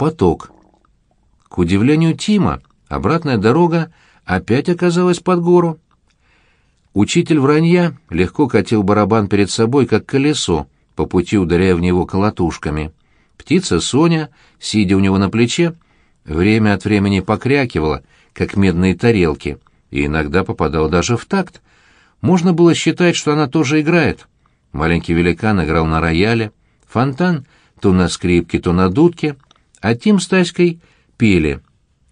поток. К удивлению Тима, обратная дорога опять оказалась под гору. Учитель вранья легко катил барабан перед собой, как колесо, по пути ударяя в него колотушками. Птица Соня, сидя у него на плече, время от времени покрякивала, как медные тарелки, и иногда попадала даже в такт. Можно было считать, что она тоже играет. Маленький великан играл на рояле, фонтан то на скрипке, то на дудке, а Тим с Таськой пели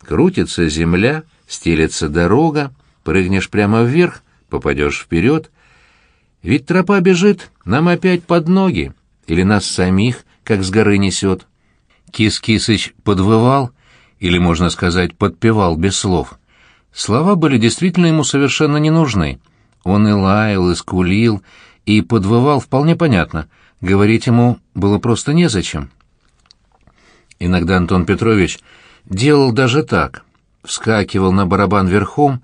«Крутится земля, стелется дорога, прыгнешь прямо вверх, попадешь вперед». Ведь тропа бежит нам опять под ноги, или нас самих, как с горы несет. Кис-Кисыч подвывал, или, можно сказать, подпевал без слов. Слова были действительно ему совершенно не нужны. Он и лаял, и скулил, и подвывал вполне понятно. Говорить ему было просто незачем. Иногда Антон Петрович делал даже так. Вскакивал на барабан верхом,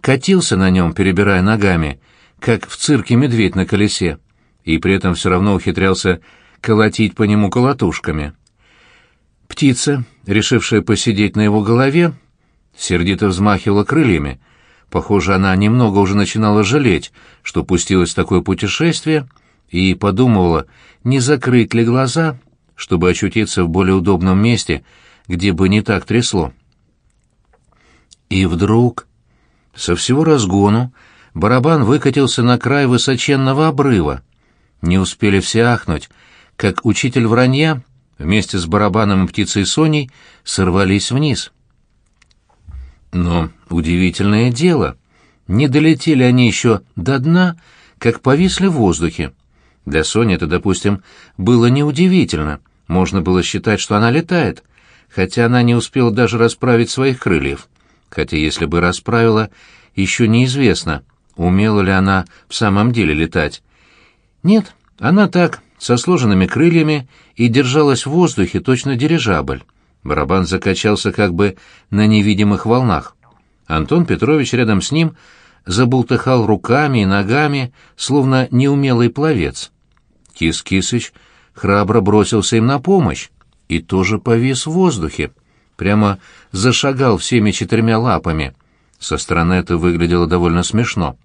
катился на нем, перебирая ногами, как в цирке медведь на колесе, и при этом все равно ухитрялся колотить по нему колотушками. Птица, решившая посидеть на его голове, сердито взмахивала крыльями. Похоже, она немного уже начинала жалеть, что пустилась в такое путешествие, и подумывала, не закрыть ли глаза, чтобы очутиться в более удобном месте, где бы не так трясло. И вдруг, со всего разгону, барабан выкатился на край высоченного обрыва. Не успели все ахнуть, как учитель вранья вместе с барабаном и птицей Соней сорвались вниз. Но удивительное дело, не долетели они еще до дна, как повисли в воздухе. Для Сони это, допустим, было неудивительно. Можно было считать, что она летает, хотя она не успела даже расправить своих крыльев. Хотя если бы расправила, еще неизвестно, умела ли она в самом деле летать. Нет, она так, со сложенными крыльями, и держалась в воздухе точно дирижабль. Барабан закачался как бы на невидимых волнах. Антон Петрович рядом с ним забултыхал руками и ногами, словно неумелый пловец. Кис-Кисыч храбро бросился им на помощь и тоже повис в воздухе, прямо зашагал всеми четырьмя лапами. Со стороны это выглядело довольно смешно.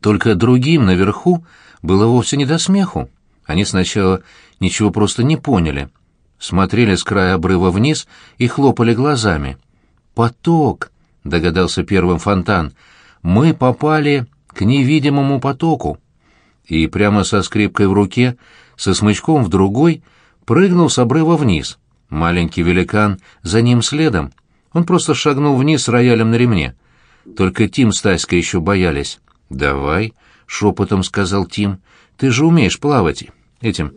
Только другим наверху было вовсе не до смеху. Они сначала ничего просто не поняли. Смотрели с края обрыва вниз и хлопали глазами. «Поток!» — догадался первым фонтан. «Мы попали к невидимому потоку» и прямо со скрипкой в руке, со смычком в другой, прыгнул с обрыва вниз. Маленький великан за ним следом. Он просто шагнул вниз с роялем на ремне. Только Тим с Таськой еще боялись. «Давай», — шепотом сказал Тим, — «ты же умеешь плавать этим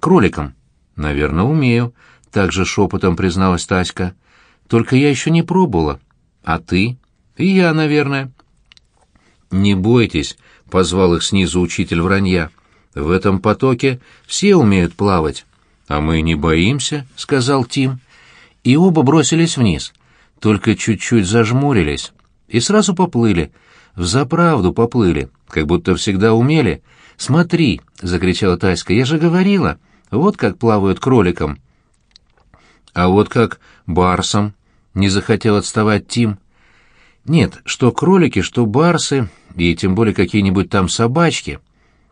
кроликом». «Наверное, умею», — также шепотом призналась Таська. «Только я еще не пробовала. А ты?» «И я, наверное». «Не бойтесь», — позвал их снизу учитель вранья. «В этом потоке все умеют плавать». «А мы не боимся», — сказал Тим. И оба бросились вниз, только чуть-чуть зажмурились и сразу поплыли. Взаправду поплыли, как будто всегда умели. «Смотри», — закричала Таська, — «я же говорила, вот как плавают кроликом». «А вот как барсом», — не захотел отставать Тим. «Нет, что кролики, что барсы, и тем более какие-нибудь там собачки.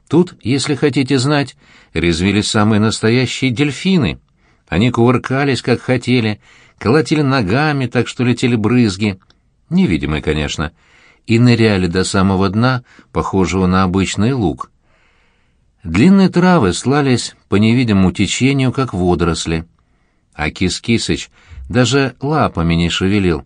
Тут, если хотите знать, резвились самые настоящие дельфины. Они кувыркались, как хотели, колотили ногами, так что летели брызги. Невидимые, конечно. И ныряли до самого дна, похожего на обычный луг. Длинные травы слались по невидимому течению, как водоросли. А Кис-Кисыч даже лапами не шевелил,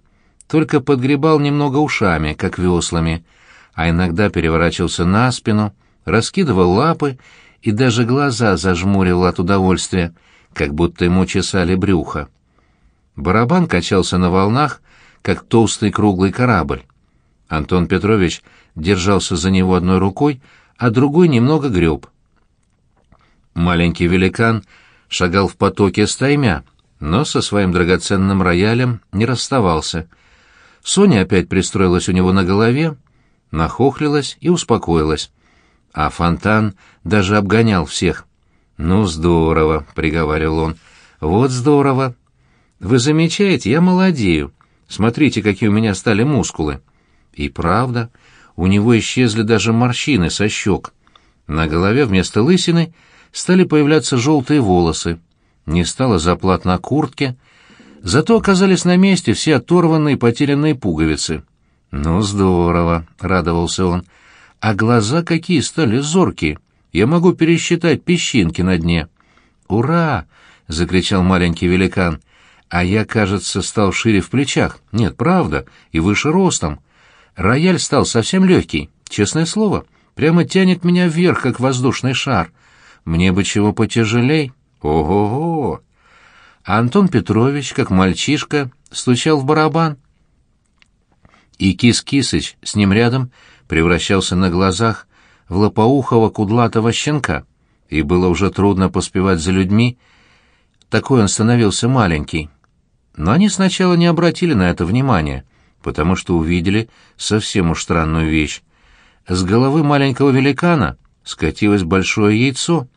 только подгребал немного ушами, как веслами — а иногда переворачивался на спину, раскидывал лапы и даже глаза зажмуривал от удовольствия, как будто ему чесали брюхо. Барабан качался на волнах, как толстый круглый корабль. Антон Петрович держался за него одной рукой, а другой немного греб. Маленький великан шагал в потоке стаймя, но со своим драгоценным роялем не расставался. Соня опять пристроилась у него на голове, нахохлилась и успокоилась. А фонтан даже обгонял всех. «Ну, здорово», — приговаривал он, Вот здорово. Вы замечаете, я молодею. Смотрите, какие у меня стали мускулы. И правда, у него исчезли даже морщины со щек. На голове вместо лысины стали появляться желтые волосы. Не стало заплат на куртке, зато оказались на месте все оторванные и потерянные пуговицы. «Ну, здорово», — радовался он. «А глаза какие стали зоркие! Я могу пересчитать песчинки на дне». «Ура!» — закричал маленький великан. «А я, кажется, стал шире в плечах. Нет, правда, и выше ростом. Рояль стал совсем легкий, честное слово. Прямо тянет меня вверх, как воздушный шар. Мне бы чего потяжелей. Ого-го!» А Антон Петрович, как мальчишка, стучал в барабан. И Кис-Кисыч с ним рядом превращался на глазах в лопоухого кудлатого щенка, и было уже трудно поспевать за людьми, такой он становился маленький. Но они сначала не обратили на это внимания, потому что увидели совсем уж странную вещь. С головы маленького великана скатилось большое яйцо,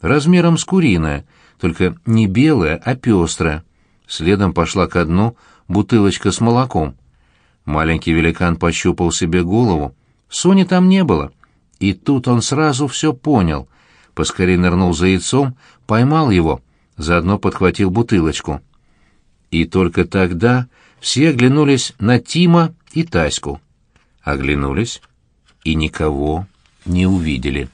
размером с куриное, только не белое, а пестрое. Следом пошла ко дну бутылочка с молоком. Маленький великан пощупал себе голову. Сони там не было. И тут он сразу все понял. Поскорее нырнул за яйцом, поймал его, заодно подхватил бутылочку. И только тогда все оглянулись на Тима и Таську. Оглянулись и никого не увидели.